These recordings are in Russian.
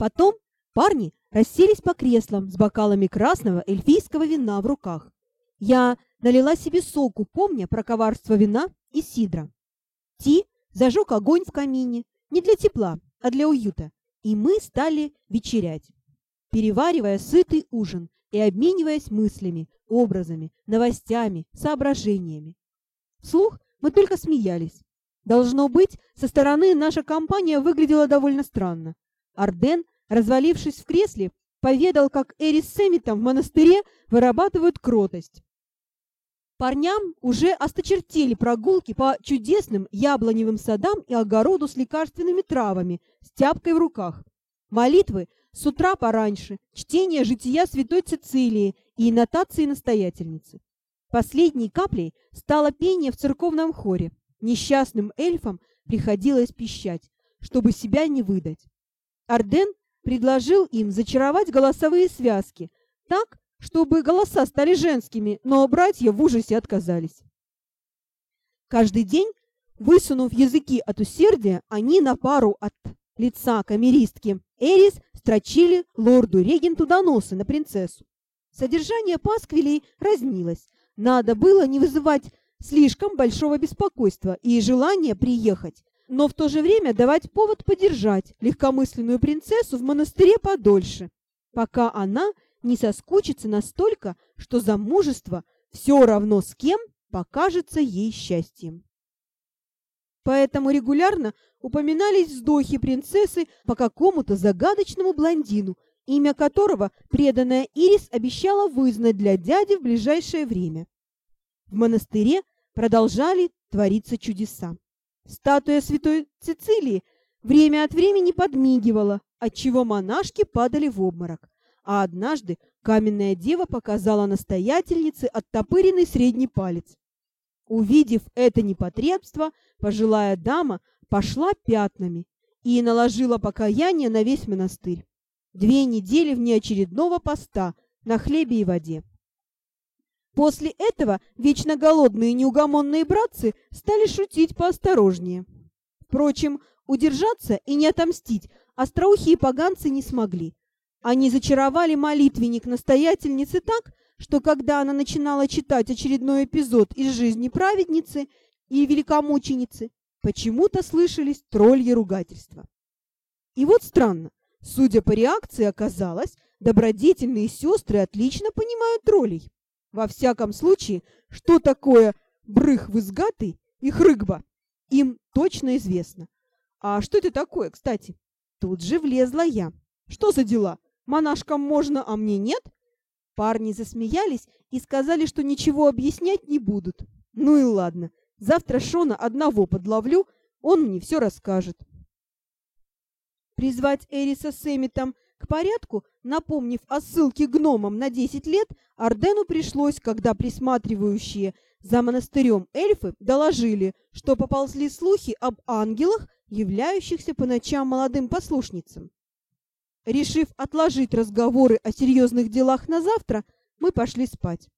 Потом парни расселись по креслам с бокалами красного эльфийского вина в руках. Я налила себе соку, помня про коварство вина и сидра. Ти зажег огонь в камине, не для тепла, а для уюта, и мы стали вечерять, переваривая сытый ужин и обмениваясь мыслями, образами, новостями, соображениями. Вслух мы только смеялись. Должно быть, со стороны наша компания выглядела довольно странно. Арден, развалившись в кресле, поведал, как Эрис с Эмитом в монастыре вырабатывают кротость. Парням уже осточертели прогулки по чудесным яблоневым садам и огороду с лекарственными травами, с тяпкой в руках. Молитвы с утра пораньше, чтение жития святой Цицилии и нотации настоятельницы. Последней каплей стало пение в церковном хоре. Несчастным эльфам приходилось пищать, чтобы себя не выдать. Арден предложил им зачаровать голосовые связки так, чтобы голоса стали женскими, но братья в ужасе отказались. Каждый день, высунув языки от усердия, они на пару от лица камеристки Эрис строчили лорду-регенту доносы на принцессу. Содержание пасквилей разнилось. Надо было не вызывать слишком большого беспокойства и желания приехать, но в то же время давать повод подержать легкомысленную принцессу в монастыре подольше, пока она не соскучится настолько, что замужество все равно с кем покажется ей счастьем. Поэтому регулярно упоминались вздохи принцессы по какому-то загадочному блондину, имя которого преданная Ирис обещала вызнать для дяди в ближайшее время. В монастыре продолжали твориться чудеса. Статуя святой Цицилии время от времени подмигивала, отчего монашки падали в обморок а однажды каменная дева показала настоятельнице оттопыренный средний палец. Увидев это непотребство, пожилая дама пошла пятнами и наложила покаяние на весь монастырь. Две недели внеочередного поста на хлебе и воде. После этого вечно голодные неугомонные братцы стали шутить поосторожнее. Впрочем, удержаться и не отомстить остроухие поганцы не смогли. Они зачаровали молитвенник настоятельницы так, что когда она начинала читать очередной эпизод из жизни праведницы и великомученицы, почему-то слышались тролльи ругательства. И вот странно, судя по реакции, оказалось, добродетельные сестры отлично понимают троллей. Во всяком случае, что такое брых вызгатый и хрыгба, им точно известно. А что это такое, кстати? Тут же влезла я. Что за дела? Монашкам можно, а мне нет?» Парни засмеялись и сказали, что ничего объяснять не будут. «Ну и ладно, завтра Шона одного подловлю, он мне все расскажет». Призвать Эриса с Эмитом к порядку, напомнив о ссылке гномам на 10 лет, Ардену пришлось, когда присматривающие за монастырем эльфы доложили, что поползли слухи об ангелах, являющихся по ночам молодым послушницам. Решив отложить разговоры о серьезных делах на завтра, мы пошли спать.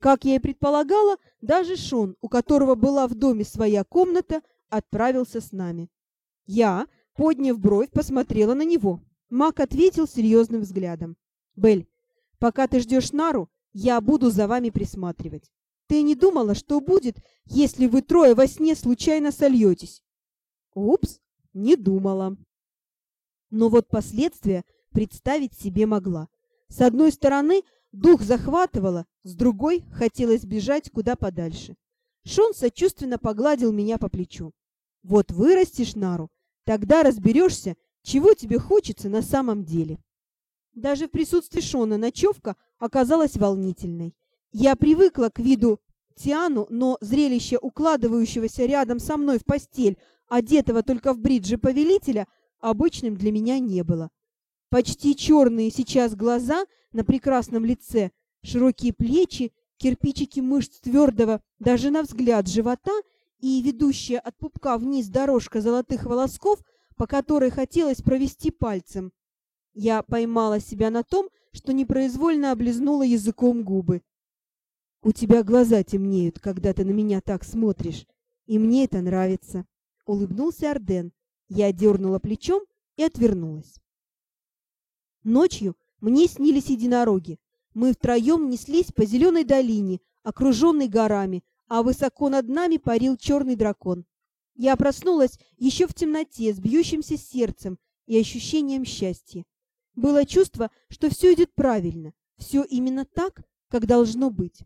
Как я и предполагала, даже Шон, у которого была в доме своя комната, отправился с нами. Я, подняв бровь, посмотрела на него. Мак ответил серьезным взглядом. «Бель, пока ты ждешь Нару, я буду за вами присматривать. Ты не думала, что будет, если вы трое во сне случайно сольетесь?» «Упс, не думала». Но вот последствия представить себе могла. С одной стороны, дух захватывало, с другой хотелось бежать куда подальше. Шон сочувственно погладил меня по плечу. «Вот вырастешь Нару, тогда разберешься, чего тебе хочется на самом деле». Даже в присутствии Шона ночевка оказалась волнительной. Я привыкла к виду Тиану, но зрелище укладывающегося рядом со мной в постель, одетого только в бриджи повелителя – обычным для меня не было. Почти черные сейчас глаза на прекрасном лице, широкие плечи, кирпичики мышц твердого, даже на взгляд живота и ведущая от пупка вниз дорожка золотых волосков, по которой хотелось провести пальцем. Я поймала себя на том, что непроизвольно облизнула языком губы. «У тебя глаза темнеют, когда ты на меня так смотришь, и мне это нравится», — улыбнулся Арден. Я дернула плечом и отвернулась. Ночью мне снились единороги. Мы втроем неслись по зеленой долине, окруженной горами, а высоко над нами парил черный дракон. Я проснулась еще в темноте с бьющимся сердцем и ощущением счастья. Было чувство, что все идет правильно, все именно так, как должно быть.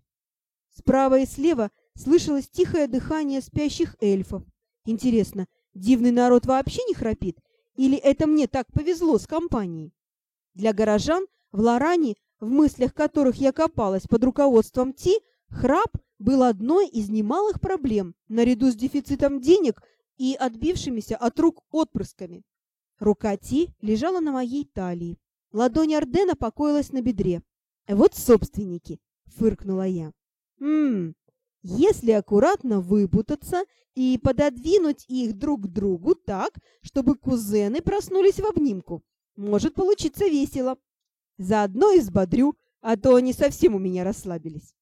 Справа и слева слышалось тихое дыхание спящих эльфов. Интересно, дивный народ вообще не храпит? Или это мне так повезло с компанией? Для горожан в Лоране, в мыслях которых я копалась под руководством Ти, храп был одной из немалых проблем, наряду с дефицитом денег и отбившимися от рук отпрысками. Рука Ти лежала на моей талии. Ладонь Ардена покоилась на бедре. «Вот собственники!» — фыркнула я. «Ммм, если аккуратно выпутаться и пододвинуть их друг к другу так, чтобы кузены проснулись в обнимку, может получиться весело. Заодно и взбодрю, а то они совсем у меня расслабились».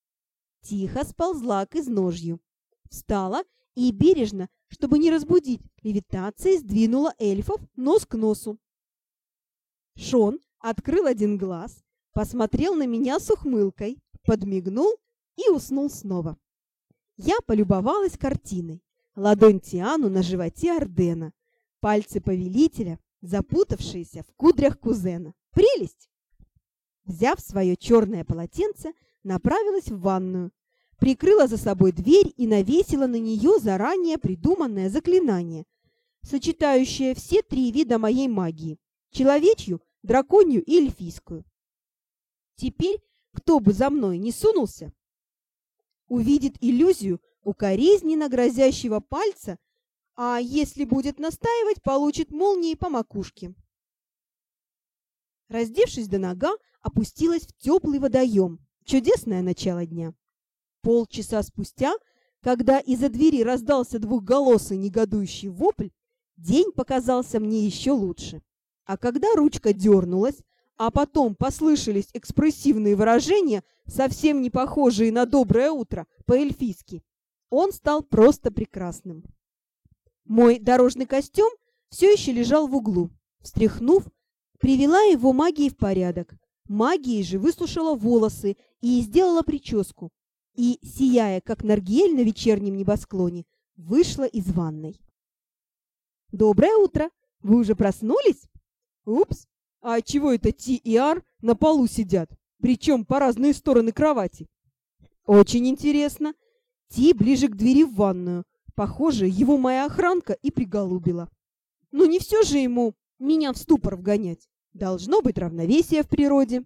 Тихо сползла к изножью. Встала и бережно, чтобы не разбудить, левитацией сдвинула эльфов нос к носу. Шон открыл один глаз, посмотрел на меня с ухмылкой, подмигнул и уснул снова. Я полюбовалась картиной. Ладонь Тиану на животе Ордена, пальцы повелителя, запутавшиеся в кудрях кузена. Прелесть! Взяв свое черное полотенце, направилась в ванную, прикрыла за собой дверь и навесила на нее заранее придуманное заклинание, сочетающее все три вида моей магии – человечью, драконью и эльфийскую. Теперь, кто бы за мной не сунулся, увидит иллюзию укоризненно грозящего пальца, а если будет настаивать, получит молнией по макушке. Раздевшись до нога, опустилась в теплый водоем. Чудесное начало дня. Полчаса спустя, когда из-за двери раздался двухголосый негодующий вопль, день показался мне еще лучше. А когда ручка дернулась, а потом послышались экспрессивные выражения, совсем не похожие на «доброе утро» по-эльфийски, он стал просто прекрасным. Мой дорожный костюм все еще лежал в углу. Встряхнув, привела его магией в порядок. Магией же высушила волосы и сделала прическу. И, сияя, как наргель на вечернем небосклоне, вышла из ванной. «Доброе утро! Вы уже проснулись?» «Упс! А чего это Ти и Ар на полу сидят, причем по разные стороны кровати?» «Очень интересно. Ти ближе к двери в ванную. Похоже, его моя охранка и приголубила. Но не все же ему меня в ступор вгонять. Должно быть равновесие в природе».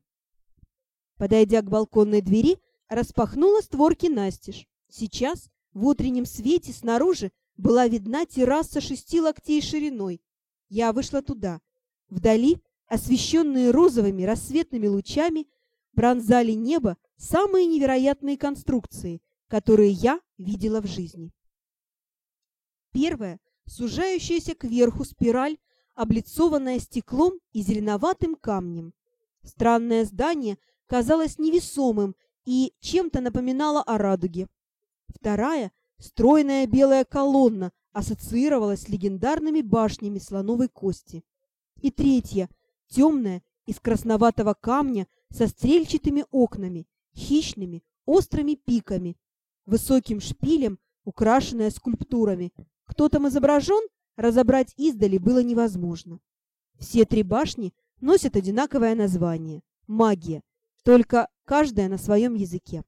Подойдя к балконной двери, распахнула створки настежь. Сейчас, в утреннем свете снаружи, была видна терраса шести локтей шириной. Я вышла туда. Вдали, освещенные розовыми рассветными лучами, пронзали небо самые невероятные конструкции, которые я видела в жизни. Первая – сужающаяся кверху спираль, облицованная стеклом и зеленоватым камнем. Странное здание казалось невесомым и чем-то напоминало о радуге. Вторая – стройная белая колонна ассоциировалась с легендарными башнями слоновой кости и третья, темная, из красноватого камня со стрельчатыми окнами, хищными, острыми пиками, высоким шпилем, украшенная скульптурами. Кто там изображен, разобрать издали было невозможно. Все три башни носят одинаковое название – магия, только каждая на своем языке.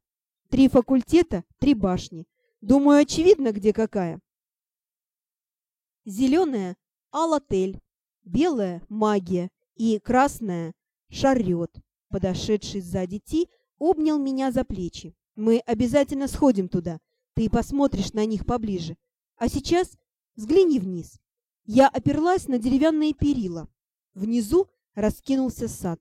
Три факультета, три башни. Думаю, очевидно, где какая. Зеленая – Алатель, Белая — магия, и красная — шарет. Подошедший сзади Ти обнял меня за плечи. Мы обязательно сходим туда. Ты посмотришь на них поближе. А сейчас взгляни вниз. Я оперлась на деревянные перила. Внизу раскинулся сад.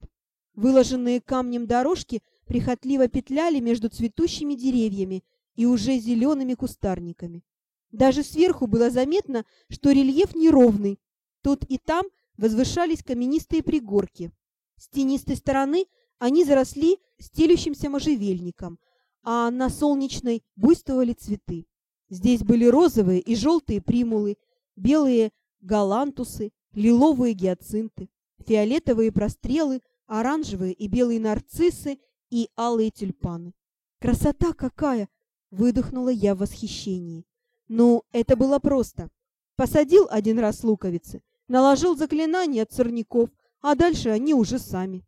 Выложенные камнем дорожки прихотливо петляли между цветущими деревьями и уже зелеными кустарниками. Даже сверху было заметно, что рельеф неровный, Тут и там возвышались каменистые пригорки. С тенистой стороны они заросли стелющимся можжевельником, а на солнечной буйствовали цветы. Здесь были розовые и желтые примулы, белые галантусы, лиловые гиацинты, фиолетовые прострелы, оранжевые и белые нарциссы и алые тюльпаны. «Красота какая!» — выдохнула я в восхищении. «Ну, это было просто. Посадил один раз луковицы, наложил заклинание от сорняков, а дальше они уже сами».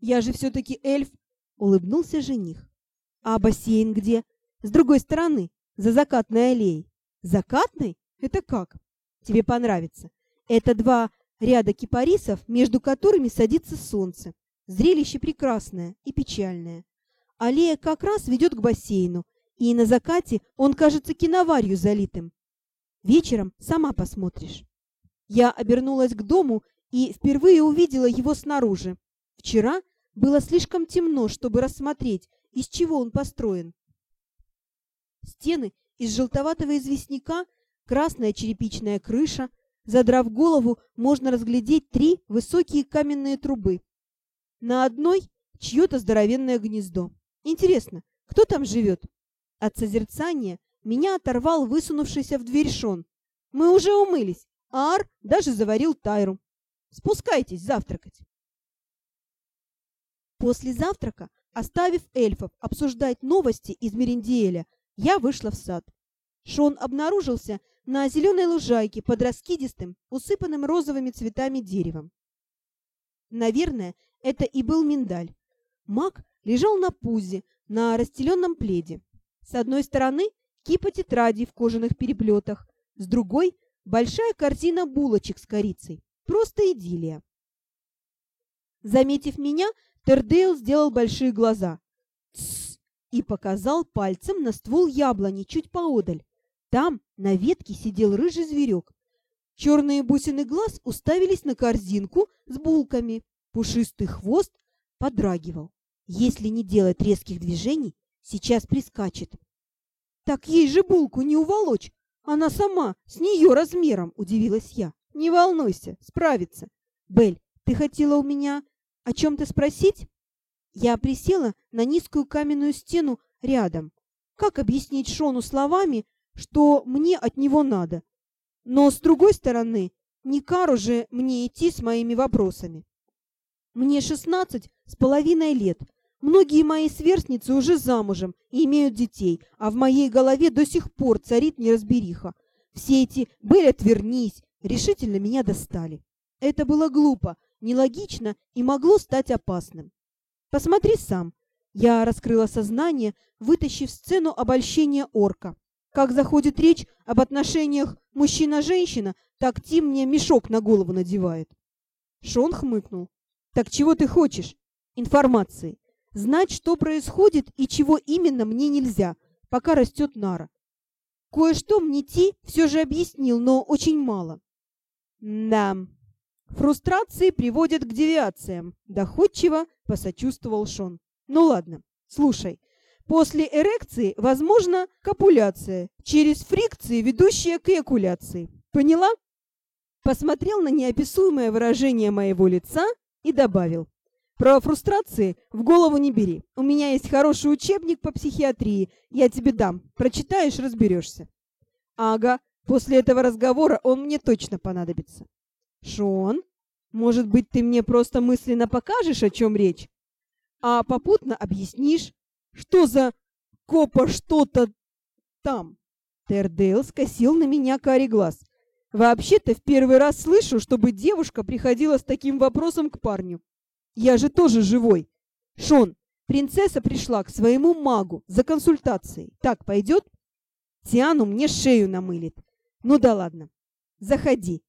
«Я же все-таки эльф!» — улыбнулся жених. «А бассейн где? С другой стороны, за закатной аллеей». «Закатной? Это как?» «Тебе понравится. Это два ряда кипарисов, между которыми садится солнце. Зрелище прекрасное и печальное. Аллея как раз ведет к бассейну, и на закате он кажется киноварью залитым. Вечером сама посмотришь. Я обернулась к дому и впервые увидела его снаружи. Вчера было слишком темно, чтобы рассмотреть, из чего он построен. Стены из желтоватого известняка, красная черепичная крыша. Задрав голову, можно разглядеть три высокие каменные трубы. На одной чье-то здоровенное гнездо. Интересно, кто там живет? От созерцания меня оторвал высунувшийся в дверь Шон. Мы уже умылись, а Ар даже заварил тайру. Спускайтесь завтракать. После завтрака, оставив эльфов обсуждать новости из Мериндиэля, я вышла в сад. Шон обнаружился на зеленой лужайке под раскидистым, усыпанным розовыми цветами деревом. Наверное, это и был миндаль. Маг лежал на пузе, на расстеленном пледе. С одной стороны кипа тетрадей в кожаных переплетах, с другой – большая корзина булочек с корицей. Просто идиллия. Заметив меня, Тердейл сделал большие глаза. «Тссс!» И показал пальцем на ствол яблони чуть поодаль. Там на ветке сидел рыжий зверек. Черные бусины глаз уставились на корзинку с булками. Пушистый хвост подрагивал. Если не делать резких движений, сейчас прискачет. Так ей же булку не уволочь. Она сама, с нее размером, удивилась я. Не волнуйся, справится. Бель, ты хотела у меня о чем-то спросить? Я присела на низкую каменную стену рядом. Как объяснить Шону словами, что мне от него надо? Но, с другой стороны, не кару же мне идти с моими вопросами. Мне шестнадцать с половиной лет, Многие мои сверстницы уже замужем и имеют детей, а в моей голове до сих пор царит неразбериха. Все эти «Бель, отвернись!» решительно меня достали. Это было глупо, нелогично и могло стать опасным. Посмотри сам. Я раскрыла сознание, вытащив сцену обольщения орка. Как заходит речь об отношениях мужчина-женщина, так Тим мне мешок на голову надевает. Шон хмыкнул. Так чего ты хочешь? Информации знать, что происходит и чего именно мне нельзя, пока растет нара. Кое-что мне Ти все же объяснил, но очень мало. Да, фрустрации приводят к девиациям, доходчиво посочувствовал Шон. Ну ладно, слушай. После эрекции возможна копуляция, через фрикции, ведущая к экуляции. Поняла? Посмотрел на неописуемое выражение моего лица и добавил. Про фрустрации в голову не бери. У меня есть хороший учебник по психиатрии. Я тебе дам. Прочитаешь, разберешься. Ага, после этого разговора он мне точно понадобится. Шон, может быть, ты мне просто мысленно покажешь, о чем речь? А попутно объяснишь, что за копа что-то там. Тердейл скосил на меня карий глаз. Вообще-то в первый раз слышу, чтобы девушка приходила с таким вопросом к парню. Я же тоже живой. Шон, принцесса пришла к своему магу за консультацией. Так пойдет? Тиану мне шею намылит. Ну да ладно. Заходи.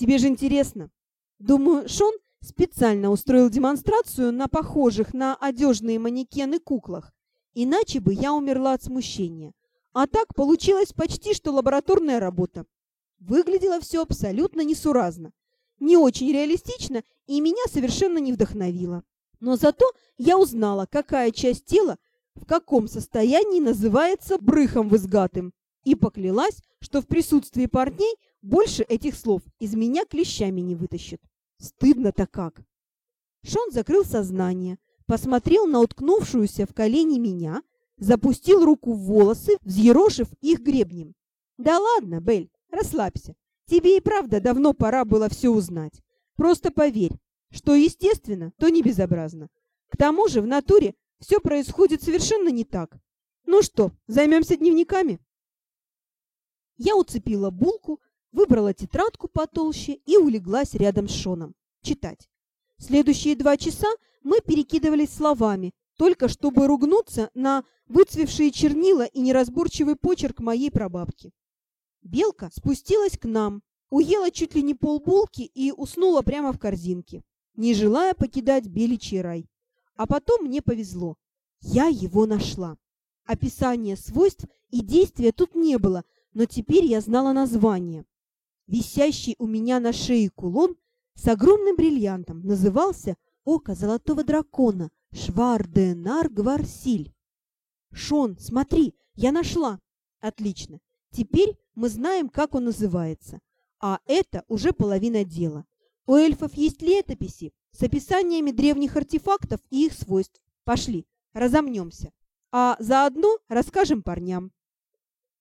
Тебе же интересно. Думаю, Шон специально устроил демонстрацию на похожих на одежные манекены куклах. Иначе бы я умерла от смущения. А так получилась почти что лабораторная работа. Выглядело все абсолютно несуразно не очень реалистично и меня совершенно не вдохновило. Но зато я узнала, какая часть тела в каком состоянии называется брыхом вызгатым, и поклялась, что в присутствии парней больше этих слов из меня клещами не вытащит. Стыдно-то как! Шон закрыл сознание, посмотрел на уткнувшуюся в колени меня, запустил руку в волосы, взъерошив их гребнем. «Да ладно, Бель, расслабься. Тебе и правда давно пора было все узнать. Просто поверь, Что естественно, то не безобразно. К тому же в натуре все происходит совершенно не так. Ну что, займемся дневниками? Я уцепила булку, выбрала тетрадку потолще и улеглась рядом с Шоном. Читать. Следующие два часа мы перекидывались словами, только чтобы ругнуться на выцвевшие чернила и неразборчивый почерк моей прабабки. Белка спустилась к нам, уела чуть ли не полбулки и уснула прямо в корзинке, не желая покидать беличий рай. А потом мне повезло. Я его нашла. Описания свойств и действия тут не было, но теперь я знала название. Висящий у меня на шее кулон с огромным бриллиантом назывался «Око золотого дракона» Шварденар Гварсиль. «Шон, смотри, я нашла!» «Отлично. Теперь мы знаем, как он называется. А это уже половина дела. У эльфов есть летописи с описаниями древних артефактов и их свойств. Пошли, разомнемся. А заодно расскажем парням.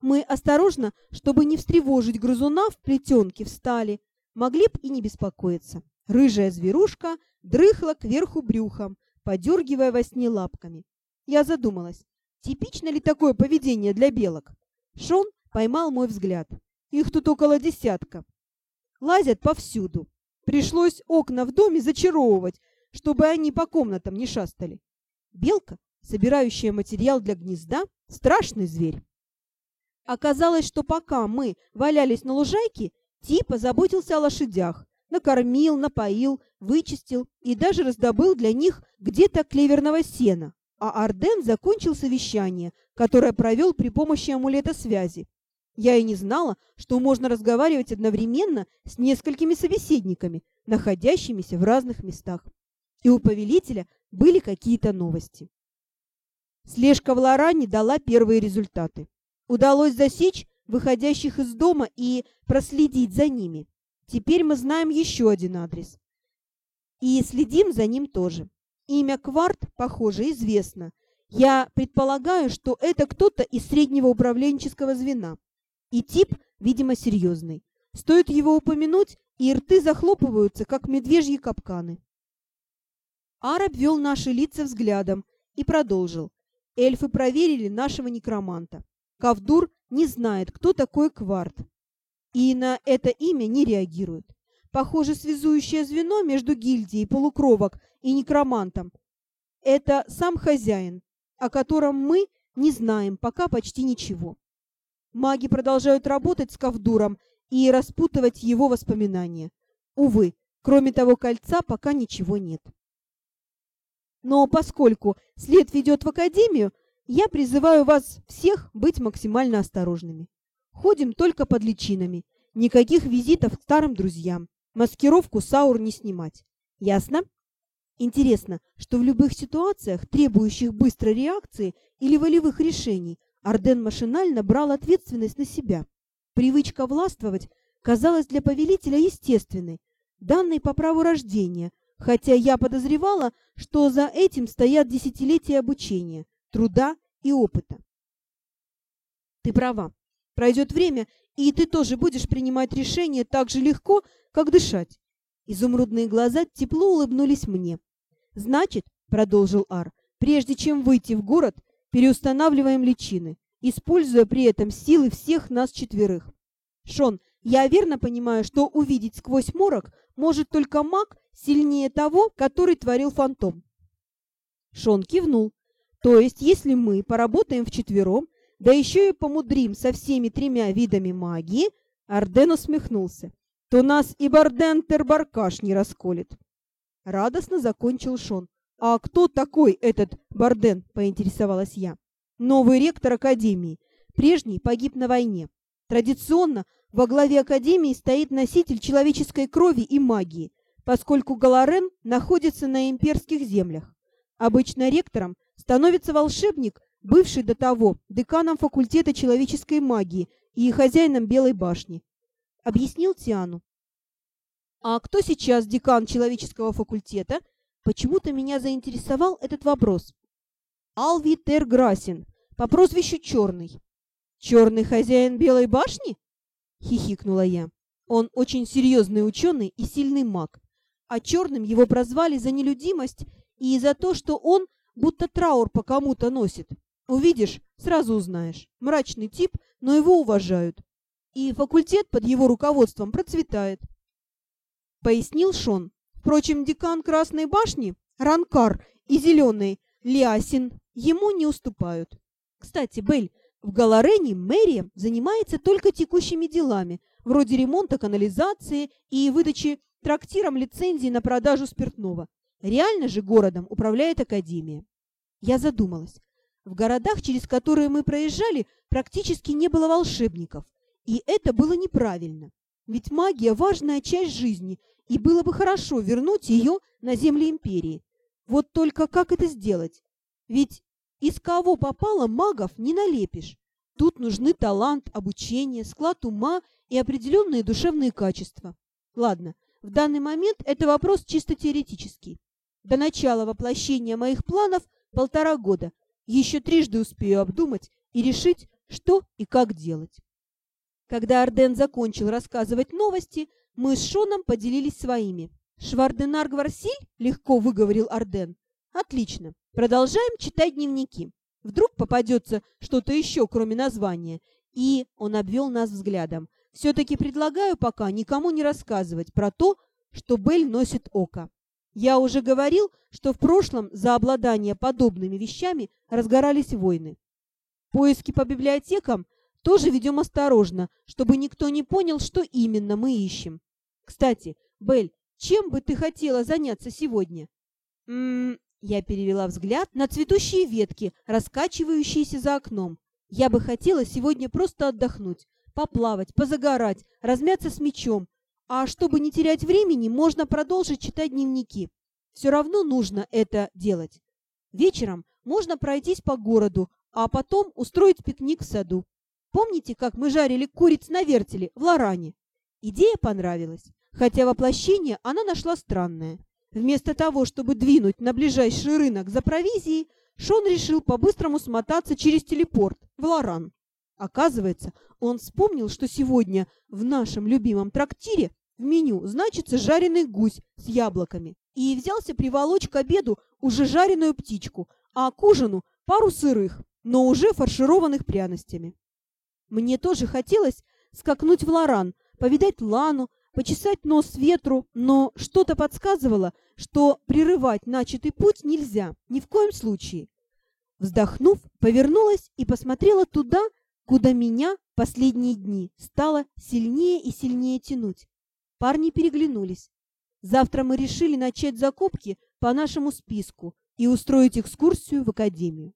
Мы осторожно, чтобы не встревожить грызуна в плетенке, встали. Могли б и не беспокоиться. Рыжая зверушка дрыхла кверху брюхом, подергивая во сне лапками. Я задумалась, типично ли такое поведение для белок? Шон поймал мой взгляд. Их тут около десятка. Лазят повсюду. Пришлось окна в доме зачаровывать, чтобы они по комнатам не шастали. Белка, собирающая материал для гнезда, страшный зверь. Оказалось, что пока мы валялись на лужайке, Типа заботился о лошадях, накормил, напоил, вычистил и даже раздобыл для них где-то клеверного сена. А Арден закончил совещание, которое провел при помощи амулета связи. Я и не знала, что можно разговаривать одновременно с несколькими собеседниками, находящимися в разных местах. И у повелителя были какие-то новости. Слежка в Лоране дала первые результаты. Удалось засечь выходящих из дома и проследить за ними. Теперь мы знаем еще один адрес. И следим за ним тоже. Имя Кварт, похоже, известно. Я предполагаю, что это кто-то из среднего управленческого звена. И тип, видимо, серьезный. Стоит его упомянуть, и рты захлопываются, как медвежьи капканы. Ар обвел наши лица взглядом и продолжил. Эльфы проверили нашего некроманта. Кавдур не знает, кто такой Кварт, и на это имя не реагирует. Похоже, связующее звено между гильдией полукровок и некромантом – это сам хозяин, о котором мы не знаем пока почти ничего. Маги продолжают работать с Кавдуром и распутывать его воспоминания. Увы, кроме того кольца пока ничего нет. Но поскольку след ведет в Академию, я призываю вас всех быть максимально осторожными. Ходим только под личинами. Никаких визитов к старым друзьям. Маскировку Саур не снимать. Ясно? Интересно, что в любых ситуациях, требующих быстрой реакции или волевых решений, Арден машинально брал ответственность на себя. Привычка властвовать казалась для повелителя естественной, данной по праву рождения, хотя я подозревала, что за этим стоят десятилетия обучения – труда и опыта. Ты права. Пройдет время, и ты тоже будешь принимать решения так же легко, как дышать. Изумрудные глаза тепло улыбнулись мне. Значит, продолжил Ар, прежде чем выйти в город, переустанавливаем личины, используя при этом силы всех нас четверых. Шон, я верно понимаю, что увидеть сквозь морок может только маг сильнее того, который творил фантом. Шон кивнул, то есть, если мы поработаем вчетвером, да еще и помудрим со всеми тремя видами магии, Арден усмехнулся, то нас и Барден Тербаркаш не расколет. Радостно закончил Шон. «А кто такой этот Барден?» – поинтересовалась я. «Новый ректор Академии. Прежний погиб на войне. Традиционно во главе Академии стоит носитель человеческой крови и магии, поскольку Галарен находится на имперских землях. Обычно ректором становится волшебник, бывший до того деканом факультета человеческой магии и хозяином Белой башни. Объяснил Тиану. А кто сейчас декан человеческого факультета? Почему-то меня заинтересовал этот вопрос. Алви Терграсин, по прозвищу Черный. Черный хозяин Белой башни? Хихикнула я. Он очень серьезный ученый и сильный маг. а черным его прозвали за нелюдимость и за то, что он будто траур по кому-то носит. Увидишь, сразу узнаешь. Мрачный тип, но его уважают. И факультет под его руководством процветает. Пояснил Шон. Впрочем, декан Красной башни, Ранкар и Зеленый, Лиасин, ему не уступают. Кстати, Бель, в Галарене мэрия занимается только текущими делами, вроде ремонта канализации и выдачи трактирам лицензии на продажу спиртного. Реально же городом управляет академия. Я задумалась. В городах, через которые мы проезжали, практически не было волшебников. И это было неправильно. Ведь магия – важная часть жизни, и было бы хорошо вернуть ее на земли империи. Вот только как это сделать? Ведь из кого попало магов не налепишь. Тут нужны талант, обучение, склад ума и определенные душевные качества. Ладно, в данный момент это вопрос чисто теоретический. До начала воплощения моих планов полтора года. Еще трижды успею обдумать и решить, что и как делать. Когда Арден закончил рассказывать новости, мы с Шоном поделились своими. «Шварденар Гварсиль?» — легко выговорил Арден. «Отлично. Продолжаем читать дневники. Вдруг попадется что-то еще, кроме названия. И он обвел нас взглядом. Все-таки предлагаю пока никому не рассказывать про то, что Бель носит око. Я уже говорил, что в прошлом за обладание подобными вещами разгорались войны. Поиски по библиотекам тоже ведем осторожно, чтобы никто не понял, что именно мы ищем. Кстати, Бель, чем бы ты хотела заняться сегодня? М -м, я перевела взгляд на цветущие ветки, раскачивающиеся за окном. Я бы хотела сегодня просто отдохнуть, поплавать, позагорать, размяться с мечом. А чтобы не терять времени, можно продолжить читать дневники. Все равно нужно это делать. Вечером можно пройтись по городу, а потом устроить пикник в саду. Помните, как мы жарили куриц на вертеле в Лоране? Идея понравилась, хотя воплощение она нашла странное. Вместо того, чтобы двинуть на ближайший рынок за провизией, Шон решил по-быстрому смотаться через телепорт в Лоран. Оказывается, он вспомнил, что сегодня в нашем любимом трактире в меню значится жареный гусь с яблоками, и взялся приволочь к обеду уже жареную птичку, а к ужину пару сырых, но уже фаршированных пряностями. Мне тоже хотелось скакнуть в Лоран, повидать Лану, почесать нос ветру, но что-то подсказывало, что прерывать начатый путь нельзя, ни в коем случае. Вздохнув, повернулась и посмотрела туда, куда меня последние дни стало сильнее и сильнее тянуть. Парни переглянулись. Завтра мы решили начать закупки по нашему списку и устроить экскурсию в академию.